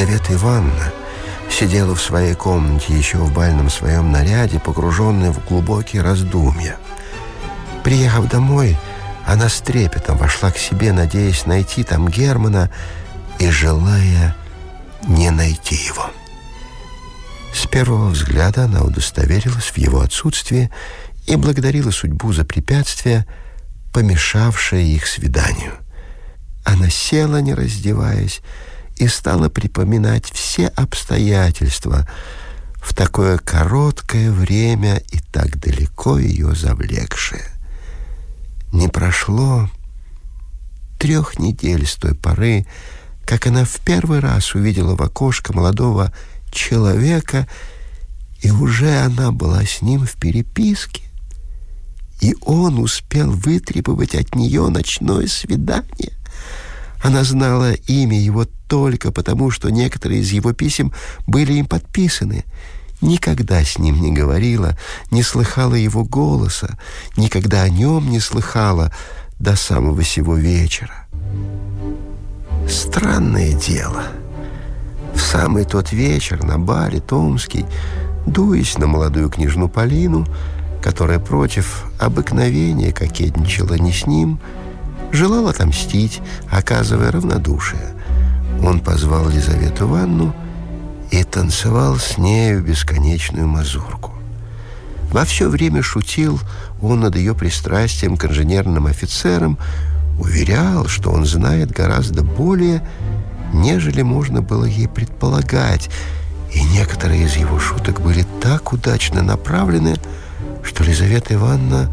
Елизавета Ивановна сидела в своей комнате еще в бальном своем наряде, погруженная в глубокие раздумья. Приехав домой, она с трепетом вошла к себе, надеясь найти там Германа и желая не найти его. С первого взгляда она удостоверилась в его отсутствии и благодарила судьбу за препятствие, помешавшее их свиданию. Она села, не раздеваясь, и стала припоминать все обстоятельства в такое короткое время и так далеко ее завлекшее. Не прошло трех недель с той поры, как она в первый раз увидела в окошко молодого человека, и уже она была с ним в переписке, и он успел вытребовать от нее ночное свидание. Она знала имя его только потому, что некоторые из его писем были им подписаны. Никогда с ним не говорила, не слыхала его голоса, никогда о нем не слыхала до самого сего вечера. Странное дело. В самый тот вечер на бале Томский, дуясь на молодую княжну Полину, которая против обыкновения кокетничала не с ним, желал отомстить, оказывая равнодушие. Он позвал Лизавету Ивановну и танцевал с нею бесконечную мазурку. Во все время шутил он над ее пристрастием к инженерным офицерам, уверял, что он знает гораздо более, нежели можно было ей предполагать, и некоторые из его шуток были так удачно направлены, что Лизавета Ивановна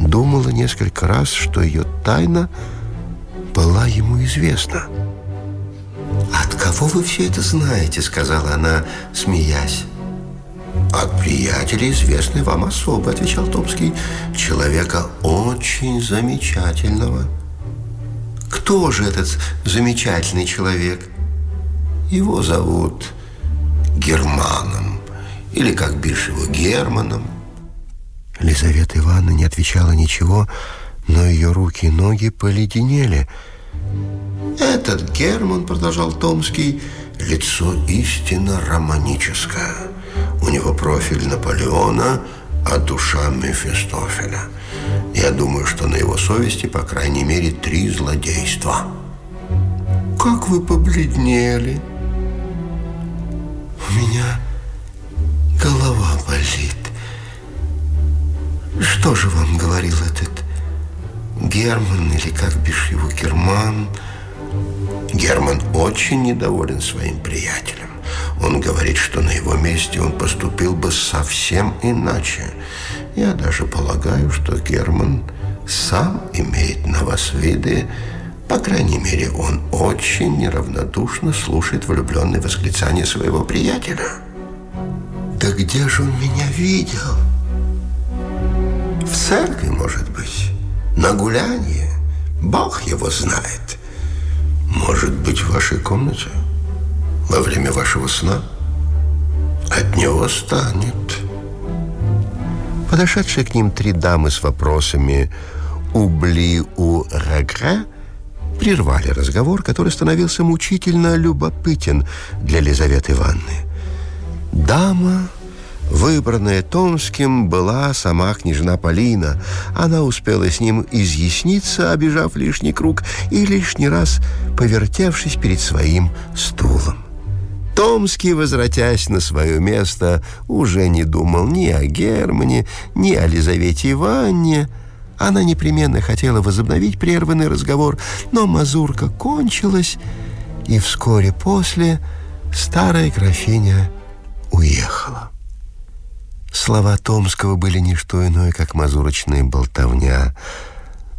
думала несколько раз, что ее тайна была ему известна. «От кого вы все это знаете?» — сказала она, смеясь. «От приятеля, известной вам особо», — отвечал Томский, «человека очень замечательного». «Кто же этот замечательный человек?» «Его зовут Германом, или, как бишь его, Германом». Лизавета Ивановна не отвечала ничего, но ее руки и ноги поледенели. «Этот Герман, — продолжал Томский, — лицо истинно романическое. У него профиль Наполеона, а душа Мефистофеля. Я думаю, что на его совести, по крайней мере, три злодейства». «Как вы побледнели!» «У меня голова болит». Что же вам говорил этот Герман, или как бишь его Герман? Герман очень недоволен своим приятелем. Он говорит, что на его месте он поступил бы совсем иначе. Я даже полагаю, что Герман сам имеет на вас виды, по крайней мере, он очень неравнодушно слушает влюбленные восклицания своего приятеля. «Да где же он меня видел?» Церкви, может быть, на гуляние. Бог его знает. Может быть, в вашей комнате, во время вашего сна. От него станет. Подошедшие к ним три дамы с вопросами «Убли у регре» прервали разговор, который становился мучительно любопытен для Лизаветы Ивановны. Дама Выбранная Томским была сама княжна Полина. Она успела с ним изъясниться, обижав лишний круг и лишний раз повертевшись перед своим стулом. Томский, возвратясь на свое место, уже не думал ни о Германе, ни о Лизавете Ивановне. Она непременно хотела возобновить прерванный разговор, но мазурка кончилась, и вскоре после старая графиня уехала. Слова Томского были не что иное, как мазурочная болтовня,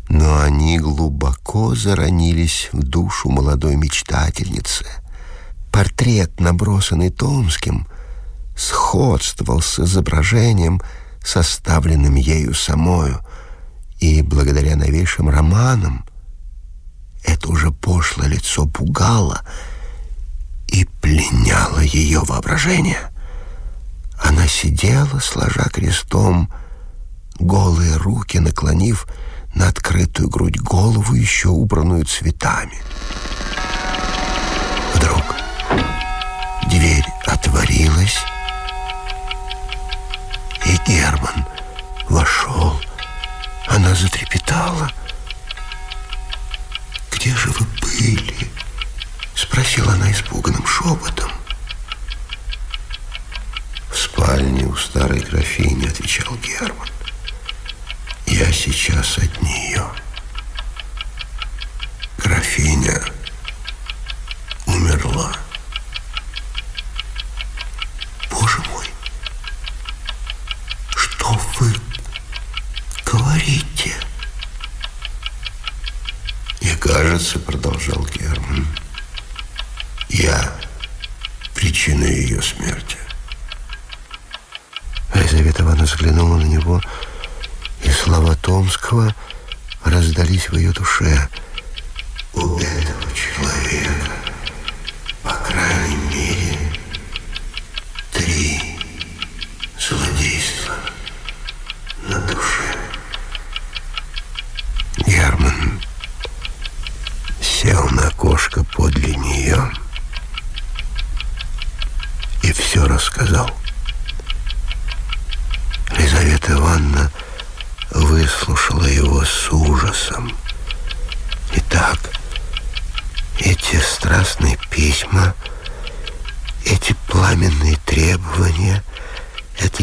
но они глубоко заронились в душу молодой мечтательницы. Портрет, набросанный Томским, сходствовал с изображением, составленным ею самою, и благодаря новейшим романам это уже пошлое лицо пугало и пленяло ее воображение. Она сидела, сложа крестом, голые руки наклонив на открытую грудь голову, еще убранную цветами. Вдруг дверь отворилась, и Герман вошел. Она затрепетала. «Где же вы были?» Спросила она испуганным шепотом. «В спальне у старой графини», — отвечал Герман. «Я сейчас от нее». Слова Томского раздались в ее душе. У этого человека,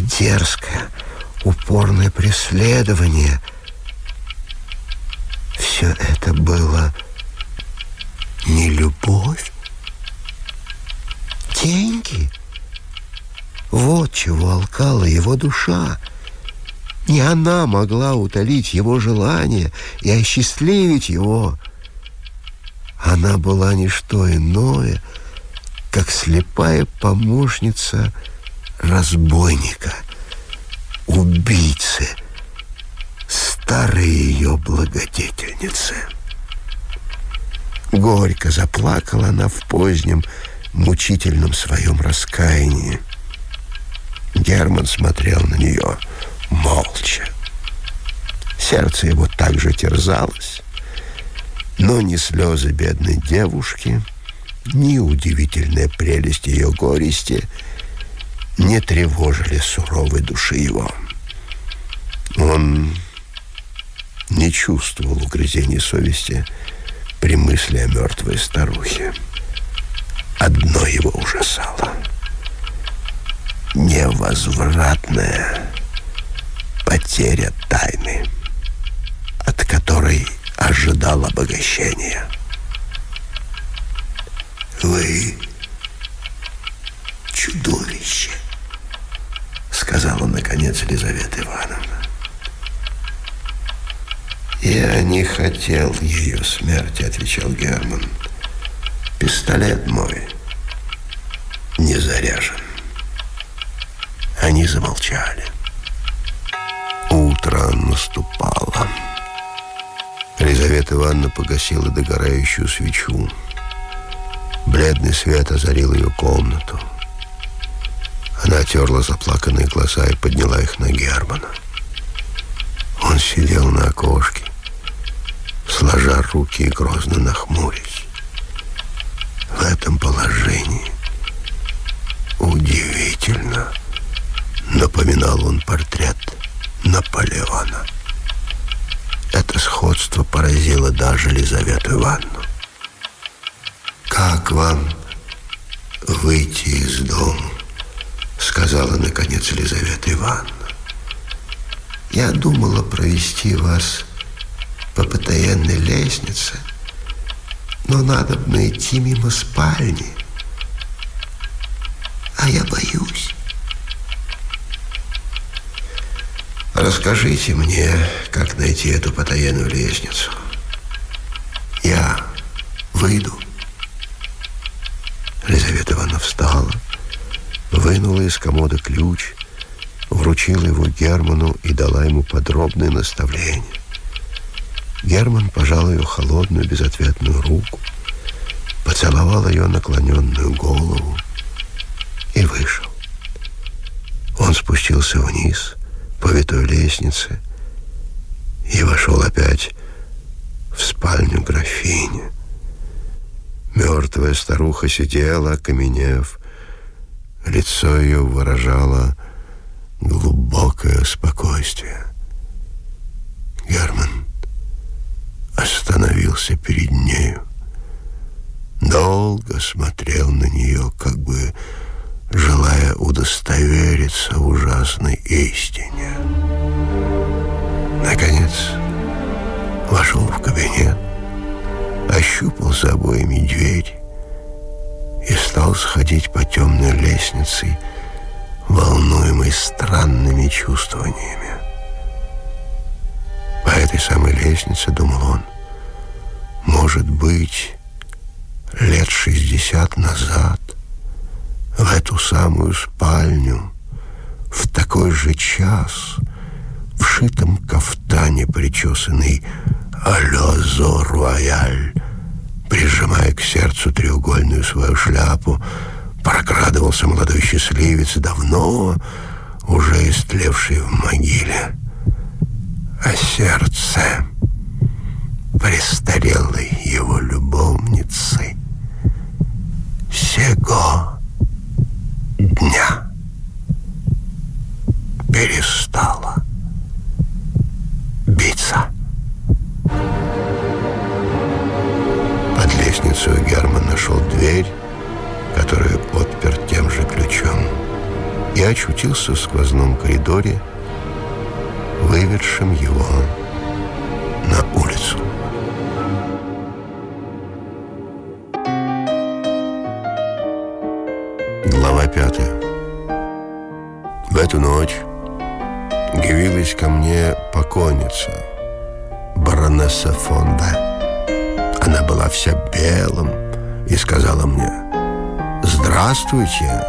дерзкое, упорное преследование, все это было не любовь, деньги. Вот чего алкала его душа. Не она могла утолить его желание и осчастливить его. Она была не что иное, как слепая помощница разбойника, убийцы, старой ее благодетельницы. Горько заплакала она в позднем, мучительном своем раскаянии. Герман смотрел на нее молча. Сердце его также терзалось, но ни слезы бедной девушки, ни удивительная прелесть ее горести не тревожили суровой души его. Он не чувствовал угрызений совести при мысли о мертвой старухе. Одно его ужасало. Невозвратная потеря тайны, от которой ожидал обогащения. «Вы «Я не хотел ее смерти», — отвечал Герман. «Пистолет мой не заряжен». Они замолчали. Утро наступало. Елизавета Ивановна погасила догорающую свечу. Бледный свет озарил ее комнату. Она отерла заплаканные глаза и подняла их на Германа. Он сидел на окошке, сложа руки и грозно нахмурясь. В этом положении удивительно напоминал он портрет Наполеона. Это сходство поразило даже Лизавету Ивановну. «Как вам выйти из дома?» сказала, наконец, Елизавета Ивановна. «Я думала провести вас по потаенной лестнице, но надо бы найти мимо спальни, а я боюсь». Расскажите мне, как найти эту потаенную лестницу. Я выйду. Елизавета Ивановна встала, вынула из комода ключ, вручила его Герману и дала ему подробное наставление. Герман пожал ее холодную, безответную руку, поцеловал ее наклоненную голову и вышел. Он спустился вниз по витой лестнице и вошел опять в спальню графини. Мертвая старуха сидела, окаменев. Лицо ее выражало глубокое спокойствие. Герман остановился перед нею. Долго смотрел на нее, как бы желая удостовериться в ужасной истине. Наконец, вошел в кабинет, ощупал за обоями дверь и стал сходить по темной лестнице, волнуемый странными чувствованиями. По этой самой лестнице, думал он, может быть, лет шестьдесят назад в эту самую спальню в такой же час в шитом кафтане, причесанный «Алло, рояль», прижимая к сердцу треугольную свою шляпу, прокрадывался молодой счастливец, давно уже истлевший в могиле. А сердце престарелой его любовницы сего дня перестало биться. Под лестницу Герман нашел дверь, которую отпер тем же ключом, и очутился в сквозном коридоре, выведшем его мне покойница, баронесса фон Б. Она была вся белым и сказала мне, «Здравствуйте,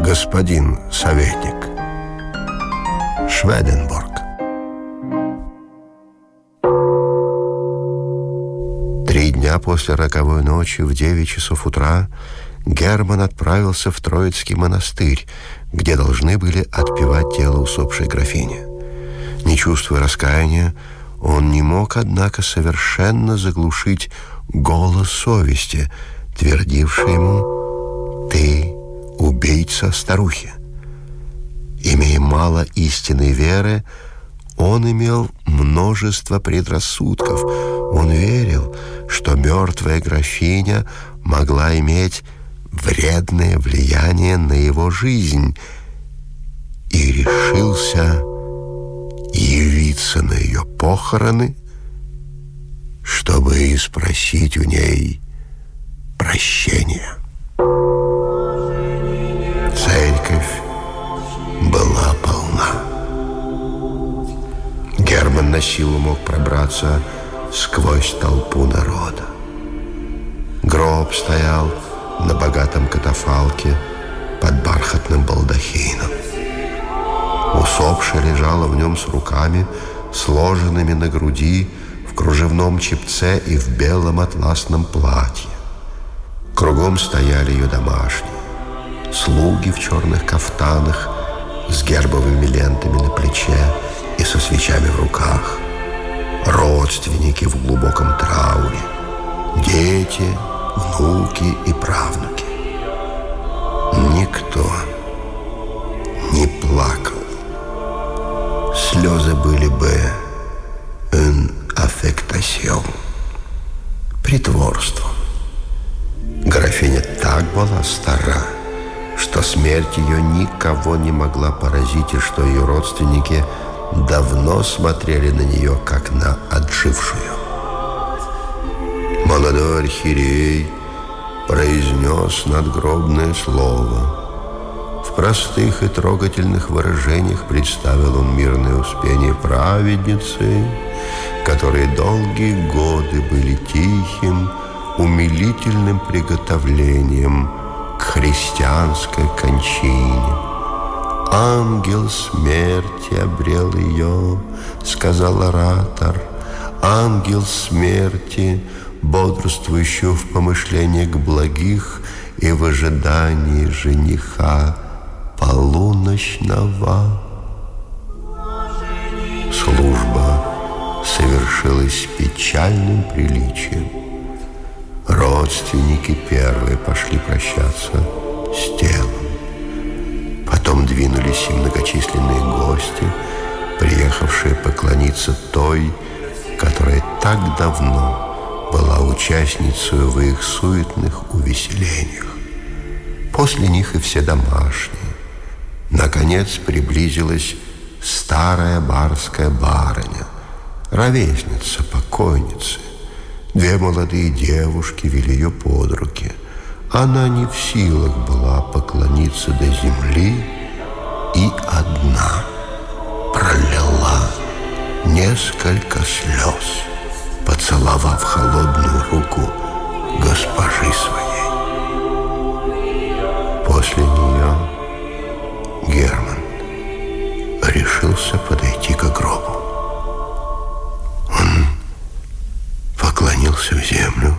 господин советник Шведенборг». Три дня после роковой ночи в девять часов утра Герман отправился в Троицкий монастырь, где должны были отпевать тело усопшей графини. Не чувствуя раскаяния, он не мог, однако, совершенно заглушить голос совести, твердивший ему «Ты убийца старухи». Имея мало истинной веры, он имел множество предрассудков. Он верил, что мертвая графиня могла иметь вредное влияние на его жизнь и решился явиться на ее похороны, чтобы спросить у ней прощения. Церковь была полна. Герман на силу мог пробраться сквозь толпу народа. Гроб стоял на богатом катафалке под бархатным балдахином. Усопшая лежала в нем с руками, сложенными на груди, в кружевном чепце и в белом атласном платье. Кругом стояли ее домашние, слуги в черных кафтанах с гербовыми лентами на плече и со свечами в руках, родственники в глубоком трауре, дети — внуки и правнуки. Смерть ее никого не могла поразить, и что ее родственники давно смотрели на нее, как на отжившую. Молодой архиерей произнес надгробное слово. В простых и трогательных выражениях представил он мирное успение праведницы, которые долгие годы были тихим, умилительным приготовлением христианской кончине. «Ангел смерти обрел ее», — сказал оратор, — ангел смерти, бодрствующий в помышлениях благих и в ожидании жениха полуночного. Служба совершилась печальным приличием. Родственники первые пошли прощаться с телом. Потом двинулись и многочисленные гости, приехавшие поклониться той, которая так давно была участницей в их суетных увеселениях. После них и все домашние. Наконец приблизилась старая барская барыня, ровесница покойницы. Две молодые девушки вели ее под руки. Она не в силах была поклониться до земли и одна пролила несколько слез, поцеловав холодную руку госпожи своей. После нее Герман решился подойти к гробу. Поклонился в землю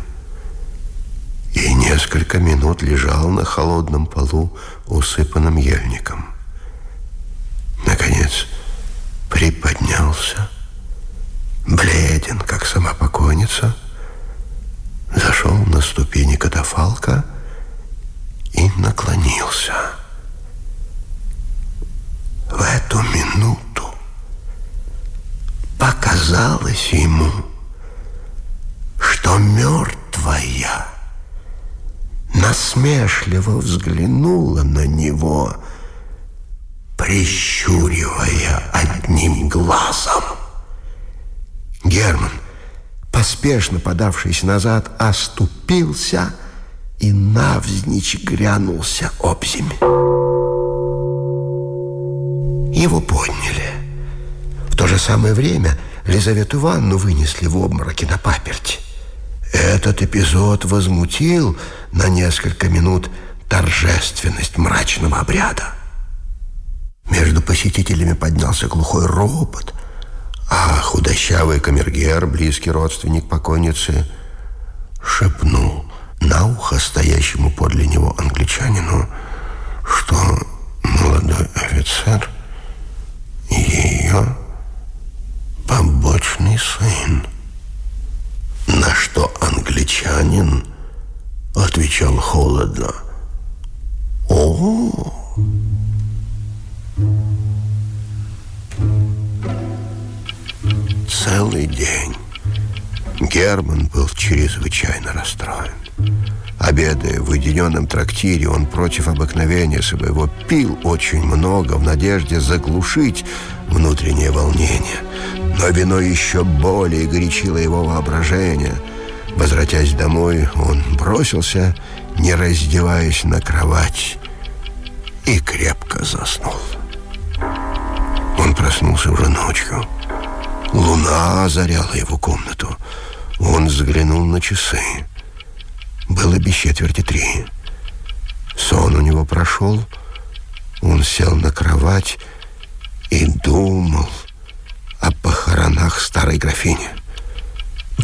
и несколько минут лежал на холодном полу, усыпанном ельником. Наконец приподнялся бледен, как сама покойница, зашел на ступени катафалка и наклонился. В эту минуту показалось ему, что мертвая насмешливо взглянула на него, прищуривая одним глазом. Герман, поспешно подавшись назад, оступился и навзничь грянулся об землю. Его подняли. В то же самое время Лизавету Ивановну вынесли в обмороке на паперть. Этот эпизод возмутил на несколько минут торжественность мрачного обряда. Между посетителями поднялся глухой ропот – а худощавый камергер, близкий родственник покойницы, шепнул на ухо стоящему подле него англичанину, что молодой офицер ее побочный сын. Англичанин отвечал холодно. «О, целый день. Герман был чрезвычайно расстроен. Обедая в уединенном трактире, он против обыкновения своего пил очень много в надежде заглушить внутреннее волнение. Но вино еще более горячило его воображение. Возвратясь домой, он бросился, не раздеваясь на кровать, и крепко заснул. Он проснулся уже ночью. Луна озаряла его комнату. Он взглянул на часы. Было без четверти три. Сон у него прошел. Он сел на кровать и думал о похоронах старой графини.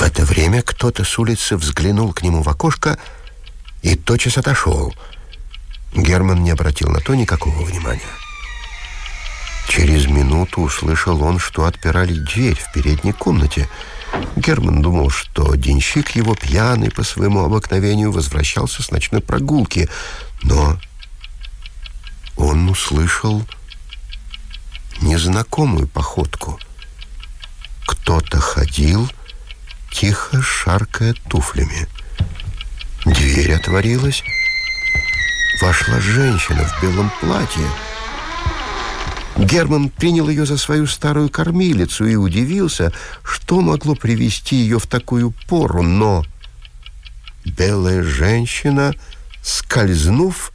В это время кто-то с улицы взглянул к нему в окошко и тотчас отошел. Герман не обратил на то никакого внимания. Через минуту услышал он, что отпирали дверь в передней комнате. Герман думал, что денщик его пьяный по своему обыкновению возвращался с ночной прогулки, но он услышал незнакомую походку. Кто-то ходил, тихо шаркая туфлями. Дверь отворилась. Вошла женщина в белом платье, Герман принял ее за свою старую кормилицу и удивился, что могло привести ее в такую пору, но белая женщина, скользнув,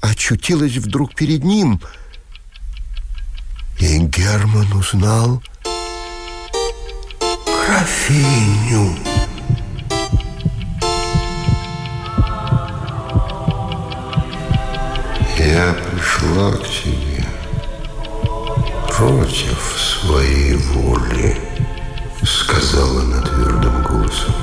очутилась вдруг перед ним, и Герман узнал графиню. Я пришла к тебе против своей воли, сказала она твердым голосом.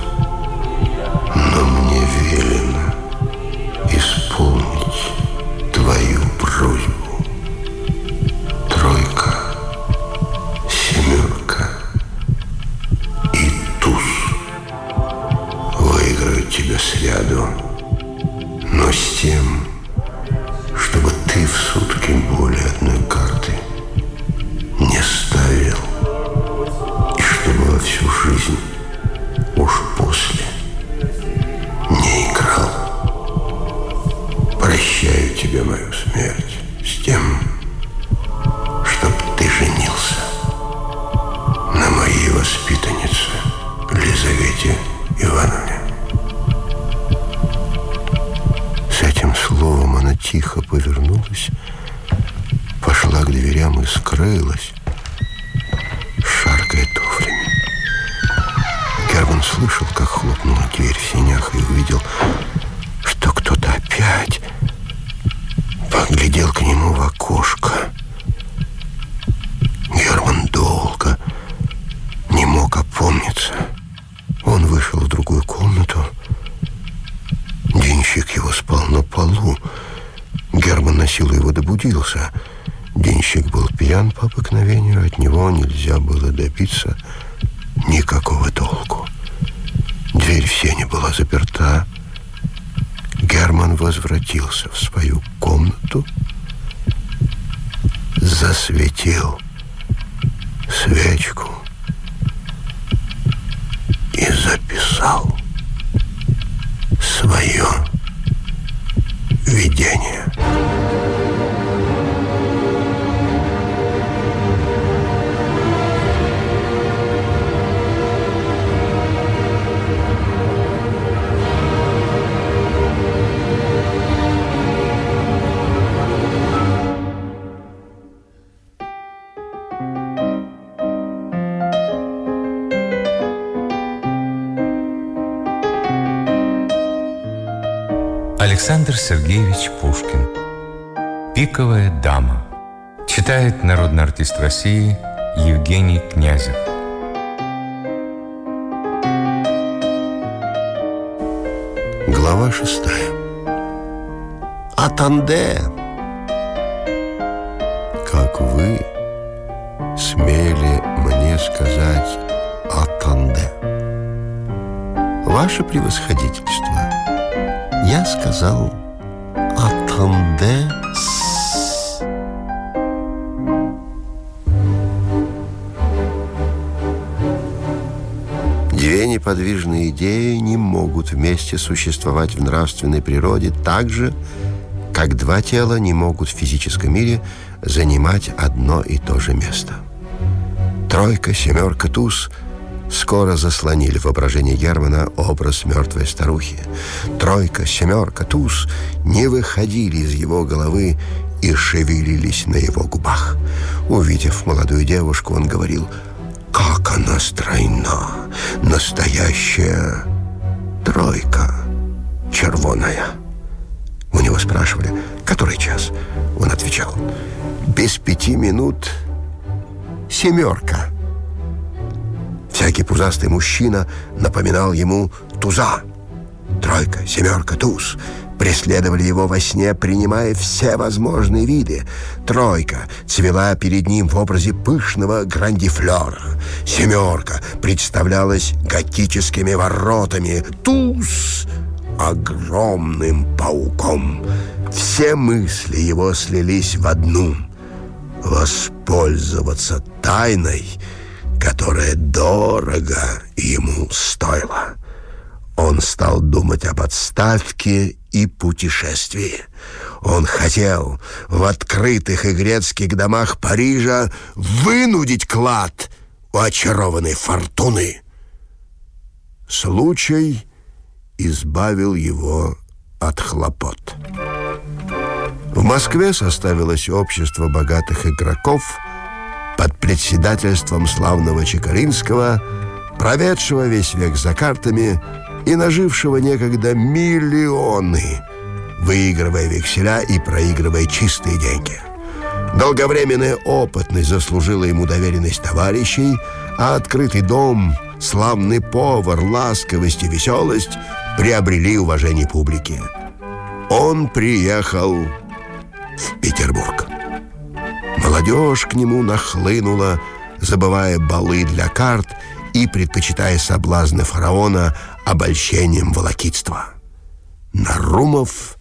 Обыкновению, от него нельзя было добиться никакого толку. Дверь в сене была заперта. Герман возвратился в свою комнату, засветил свечку и записал свое видение. Александр Сергеевич Пушкин. «Пиковая дама» Читает народный артист России Евгений Князев. Глава шестая. Атанде Как вы смели мне сказать Атанде Ваше превосходительство Я сказал Атанде Две неподвижные идеи не могут вместе существовать в нравственной природе так же, как два тела не могут в физическом мире занимать одно и то же место. Тройка, семерка, туз скоро заслонили в воображении Германа образ мертвой старухи. Тройка, семерка, туз не выходили из его головы и шевелились на его губах. Увидев молодую девушку, он говорил «Как она стройна! Настоящая тройка червоная!» У него спрашивали, который час? Он отвечал, без пяти минут семерка. Всякий пузастый мужчина напоминал ему туза. Тройка, семерка, туз преследовали его во сне, принимая все возможные виды. Тройка цвела перед ним в образе пышного грандифлера. Семерка представлялась готическими воротами. Туз — огромным пауком. Все мысли его слились в одну — воспользоваться тайной, которая дорого ему стоила. Он стал думать об отставке и путешествии. Он хотел в открытых и грецких домах Парижа вынудить клад у очарованной фортуны. Случай избавил его от хлопот. В Москве составилось общество богатых игроков под председательством славного Чекаринского, проведшего весь век за картами и нажившего некогда миллионы, выигрывая векселя и проигрывая чистые деньги. Долговременная опытность заслужила ему доверенность товарищей, а открытый дом, славный повар, ласковость и веселость приобрели уважение публики. Он приехал в Петербург. Молодежь к нему нахлынула, забывая балы для карт и предпочитая соблазны фараона обольщением волокитства. Нарумов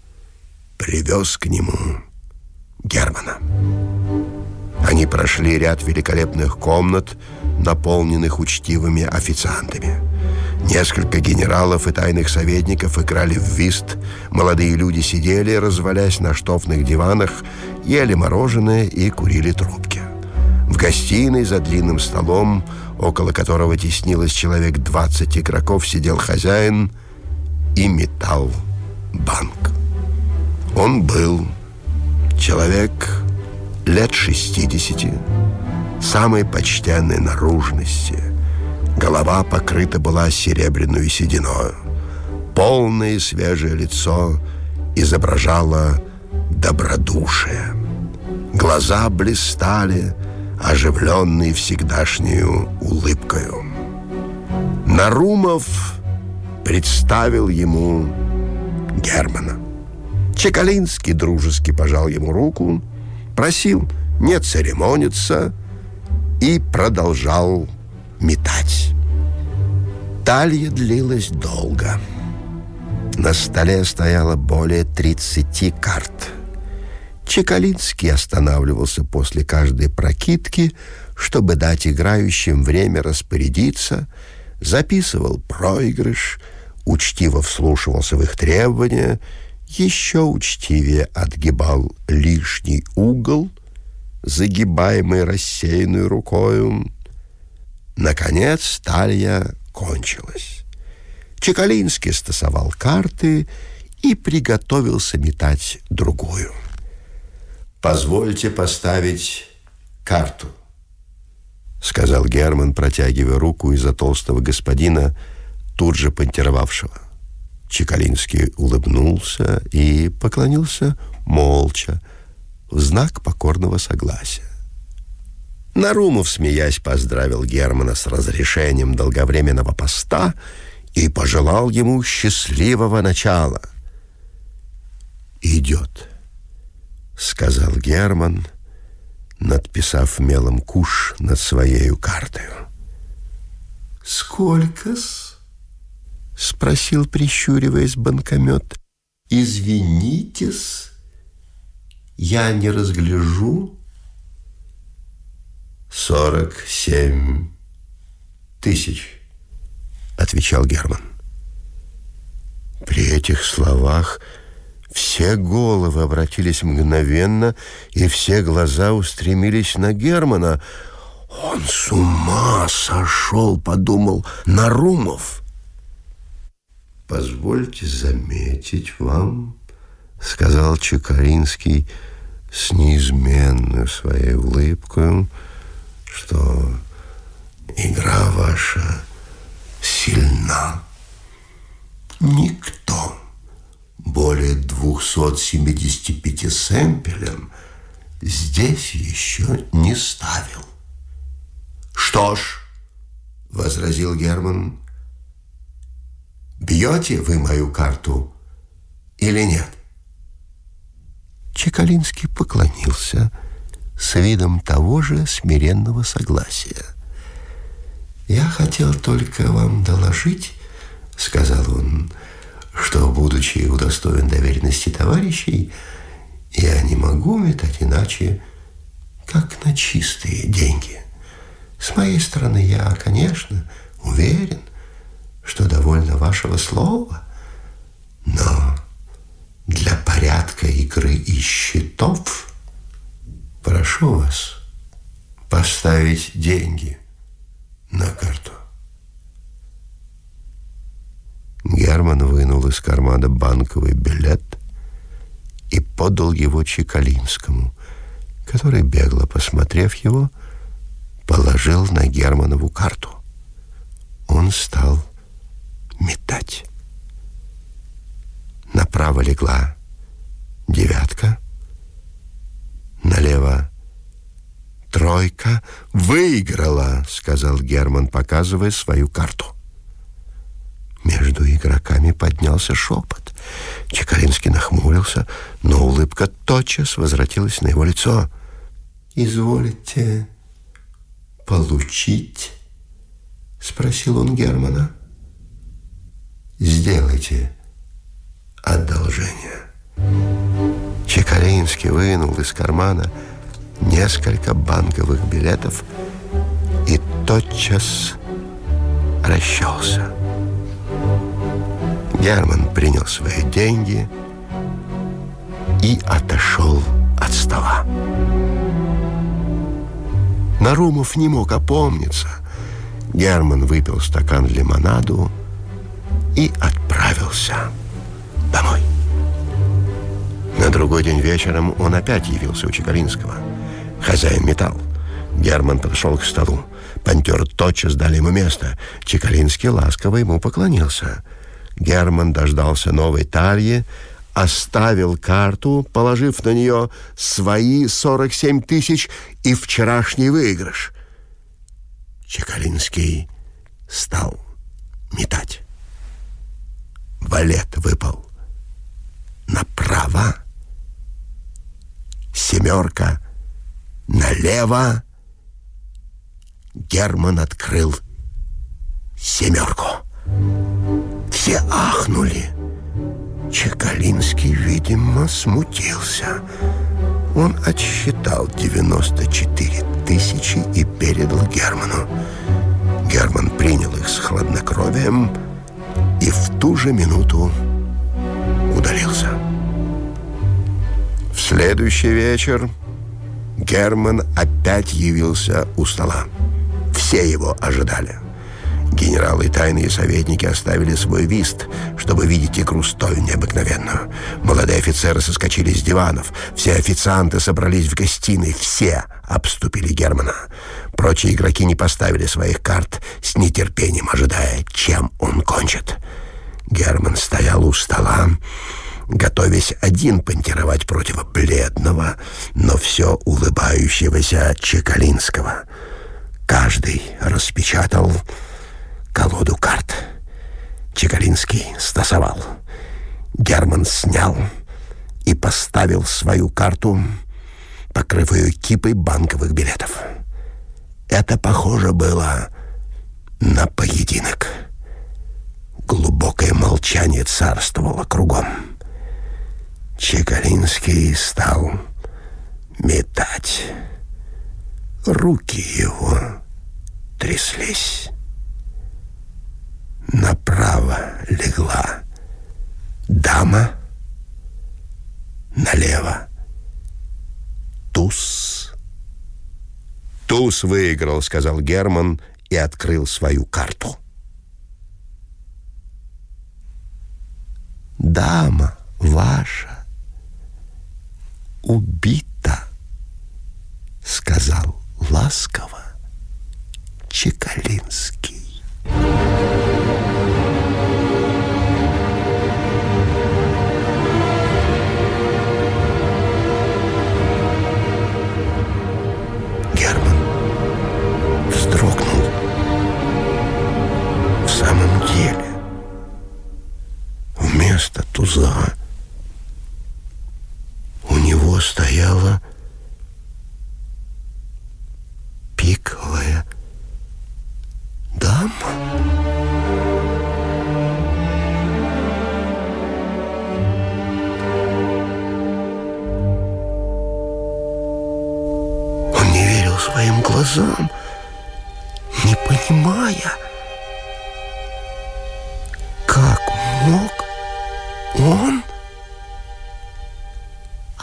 привез к нему Германа. Они прошли ряд великолепных комнат, наполненных учтивыми официантами. Несколько генералов и тайных советников играли в вист. Молодые люди сидели, развалясь на штофных диванах, ели мороженое и курили трубки. В гостиной за длинным столом, около которого теснилось человек 20 игроков, сидел хозяин и метал банк. Он был человек лет 60, самой почтенной наружности. Голова покрыта была серебряной сединой. Полное свежее лицо изображало добродушие. Глаза блистали, оживленные всегдашнюю улыбкою. Нарумов представил ему Германа. Чекалинский дружески пожал ему руку, просил не церемониться и продолжал метать. Талья длилась долго. На столе стояло более 30 карт. Чекалинский останавливался после каждой прокидки, чтобы дать играющим время распорядиться, записывал проигрыш, учтиво вслушивался в их требования — еще учтивее отгибал лишний угол, загибаемый рассеянной рукою. Наконец талья кончилась. Чекалинский стасовал карты и приготовился метать другую. «Позвольте поставить карту», — сказал Герман, протягивая руку из-за толстого господина, тут же понтировавшего. Чекалинский улыбнулся и поклонился молча, в знак покорного согласия. Нарумов, смеясь, поздравил Германа с разрешением долговременного поста и пожелал ему счастливого начала. «Идет», — сказал Герман, надписав мелом куш над своей картой. «Сколько-с?» — спросил, прищуриваясь банкомет. «Извинитесь, я не разгляжу». «Сорок семь тысяч», — отвечал Герман. При этих словах все головы обратились мгновенно, и все глаза устремились на Германа. «Он с ума сошел», — подумал Нарумов. «Позвольте заметить вам, — сказал Чекаринский с неизменной своей улыбкой, — что игра ваша сильна. Никто более 275 сэмпелем здесь еще не ставил. «Что ж», — возразил Герман, — Бьете вы мою карту или нет? Чекалинский поклонился с видом того же смиренного согласия. «Я хотел только вам доложить, — сказал он, — что, будучи удостоен доверенности товарищей, я не могу метать иначе, как на чистые деньги. С моей стороны я, конечно, уверен, что довольно вашего слова, но для порядка игры и счетов прошу вас поставить деньги на карту. Герман вынул из кармана банковый билет и подал его Чекалинскому, который, бегло посмотрев его, положил на Германову карту. Он стал метать. Направо легла девятка, налево тройка. «Выиграла!» — сказал Герман, показывая свою карту. Между игроками поднялся шепот. Чекалинский нахмурился, но улыбка тотчас возвратилась на его лицо. «Изволите получить?» — Спросил он Германа. Сделайте одолжение. Чекалинский вынул из кармана несколько банковых билетов и тотчас расчелся. Герман принял свои деньги и отошел от стола. Нарумов не мог опомниться. Герман выпил стакан лимонаду и отправился домой. На другой день вечером он опять явился у Чекалинского. Хозяин металл. Герман подошел к столу. Пантер тотчас дали ему место. Чекалинский ласково ему поклонился. Герман дождался новой тальи, оставил карту, положив на нее свои 47 тысяч и вчерашний выигрыш. Чекалинский стал метать. Валет выпал направо, семерка налево. Герман открыл семерку. Все ахнули. Чекалинский, видимо, смутился. Он отсчитал 94 тысячи и передал Герману. Герман принял их с хладнокровием и в ту же минуту удалился. В следующий вечер Герман опять явился у стола. Все его ожидали. Генералы и тайные советники оставили свой вист, чтобы видеть игру столь необыкновенную. Молодые офицеры соскочили с диванов, все официанты собрались в гостиной, все обступили Германа. Прочие игроки не поставили своих карт, с нетерпением ожидая, чем он кончит. Герман стоял у стола, готовясь один понтировать против бледного, но все улыбающегося Чекалинского. Каждый распечатал колоду карт. Чекалинский стасовал. Герман снял и поставил свою карту, покрыв ее кипой банковых билетов. Это похоже было на поединок. Глубокое молчание царствовало кругом. Чекалинский стал метать. Руки его тряслись. Направо легла дама, налево туз. «Туз выиграл», — сказал Герман и открыл свою карту. «Дама ваша убита», — сказал ласково Чекалинский.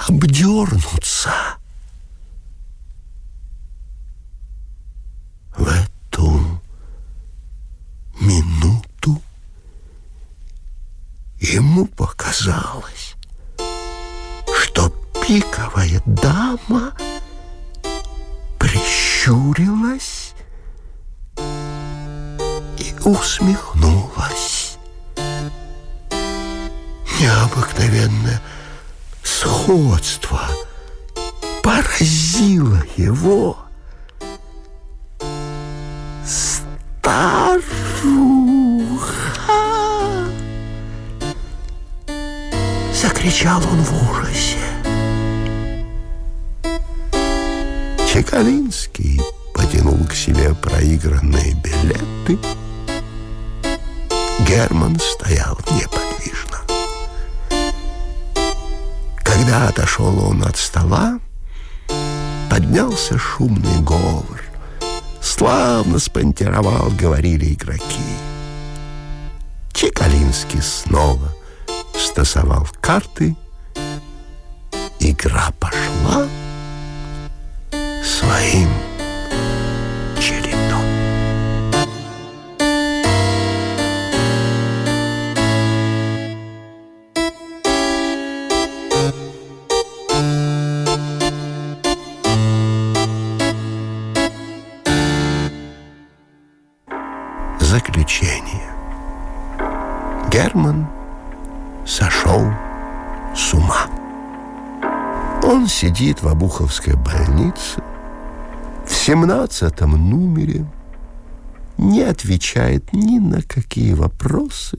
Обдернуться. В эту минуту ему показалось, что пиковая дама прищурилась и усмехнулась. Необыкновенное сходство поразило его. Старуха! Закричал он в ужасе. Чекалинский потянул к себе проигранные билеты. Герман стоял неподвижно. Отошел он от стола, поднялся шумный говор. Славно спонтировал, говорили игроки. Чекалинский снова стасовал карты. Игра пошла своим сидит в Обуховской больнице, в семнадцатом номере, не отвечает ни на какие вопросы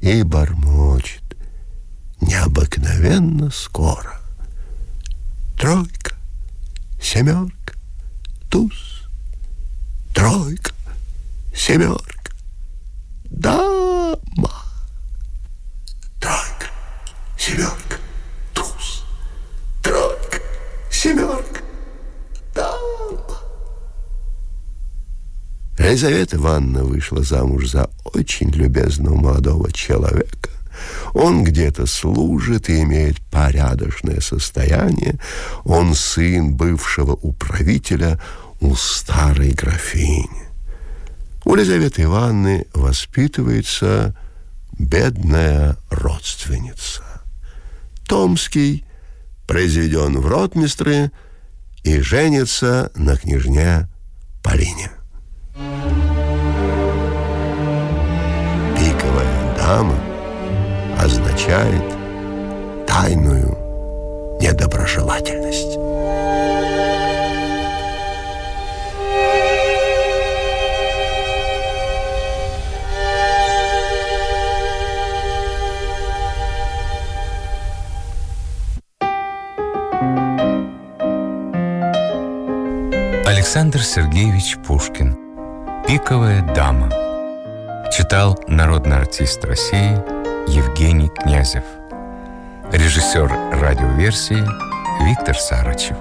и бормочет необыкновенно скоро. Тройка, семерка, туз, тройка, семерка, дама. Тройка, семерка, туз, тройка, семерка, дама. Елизавета Ивановна вышла замуж за очень любезного молодого человека. Он где-то служит и имеет порядочное состояние. Он сын бывшего управителя у старой графини. У Елизаветы Ивановны воспитывается бедная родственница. Томский произведен в ротмистры и женится на княжне Полине. Дама означает тайную недоброжелательность. Александр Сергеевич Пушкин «Пиковая дама» Читал народный артист России Евгений Князев. Режиссер радиоверсии Виктор Сарычев